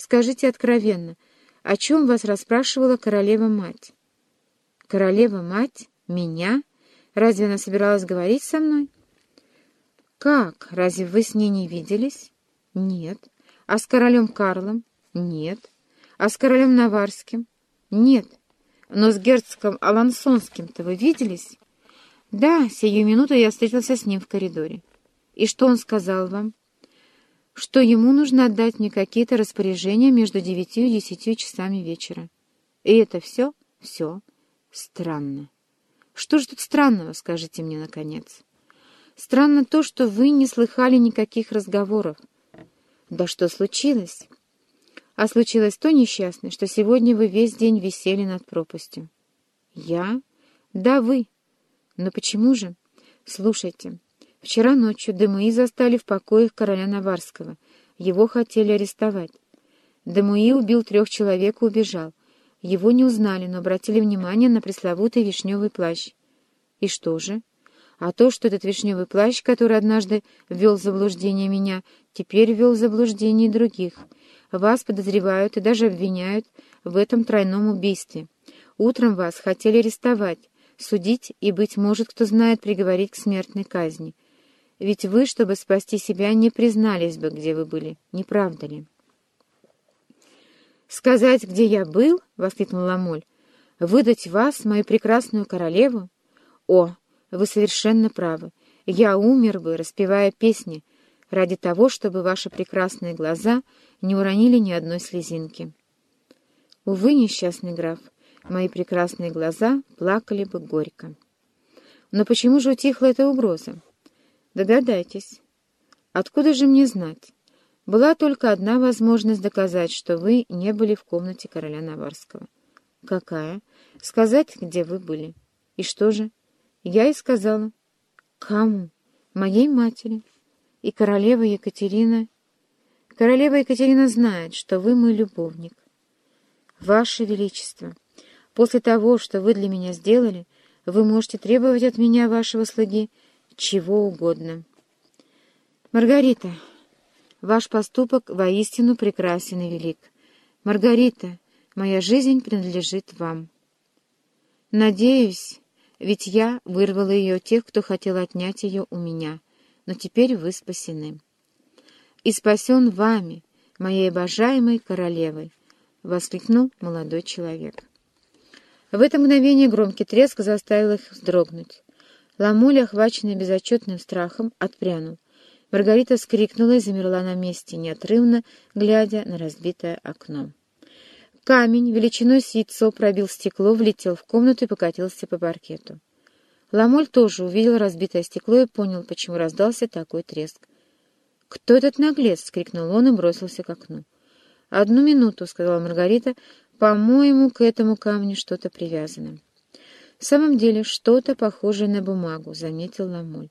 Скажите откровенно, о чем вас расспрашивала королева-мать? Королева-мать? Меня? Разве она собиралась говорить со мной? Как? Разве вы с ней не виделись? Нет. А с королем Карлом? Нет. А с королем Наварским? Нет. Но с герцогом Алансонским-то вы виделись? Да, сию минуту я встретился с ним в коридоре. И что он сказал вам? Что ему нужно отдать мне какие-то распоряжения между девятью и десятью часами вечера. И это все? Все. Странно. Что же тут странного, скажите мне, наконец? Странно то, что вы не слыхали никаких разговоров. Да что случилось? А случилось то несчастное, что сегодня вы весь день висели над пропастью. Я? Да, вы. Но почему же? Слушайте, вчера ночью Демуи застали в покоях короля Наварского. Его хотели арестовать. Демуи убил трех человек и убежал. Его не узнали, но обратили внимание на пресловутый вишневый плащ. И что же? А то, что этот вишневый плащ, который однажды ввел в заблуждение меня, теперь ввел в заблуждение других. Вас подозревают и даже обвиняют в этом тройном убийстве. Утром вас хотели арестовать, судить и, быть может, кто знает, приговорить к смертной казни. Ведь вы, чтобы спасти себя, не признались бы, где вы были, не правда ли? «Сказать, где я был?» — воскликнул Ламоль. «Выдать вас, мою прекрасную королеву? О, вы совершенно правы. Я умер бы, распевая песни, ради того, чтобы ваши прекрасные глаза не уронили ни одной слезинки. Увы, несчастный граф, мои прекрасные глаза плакали бы горько. Но почему же утихла эта угроза? Догадайтесь. Откуда же мне знать? Была только одна возможность доказать, что вы не были в комнате короля Наварского. Какая? Сказать, где вы были. И что же? Я и сказала. Кому? Моей матери. И королева Екатерина... Королева Екатерина знает, что вы мой любовник. Ваше Величество, после того, что вы для меня сделали, вы можете требовать от меня, вашего слуги, чего угодно. Маргарита, ваш поступок воистину прекрасен и велик. Маргарита, моя жизнь принадлежит вам. Надеюсь, ведь я вырвала ее тех, кто хотел отнять ее у меня, но теперь вы спасены. И спасен вами, моей обожаемой королевой, — воскликнул молодой человек. В это мгновение громкий треск заставил их вздрогнуть. Ламуля, охваченный безотчетным страхом, отпрянул. Маргарита вскрикнула и замерла на месте, неотрывно глядя на разбитое окно. Камень величиной с яйцо пробил стекло, влетел в комнату и покатился по паркету. Ламоль тоже увидел разбитое стекло и понял, почему раздался такой треск. «Кто этот наглец?» — скрикнул он и бросился к окну. «Одну минуту», — сказала Маргарита, — «по-моему, к этому камню что-то привязано». «В самом деле, что-то похожее на бумагу», — заметил Ламоль.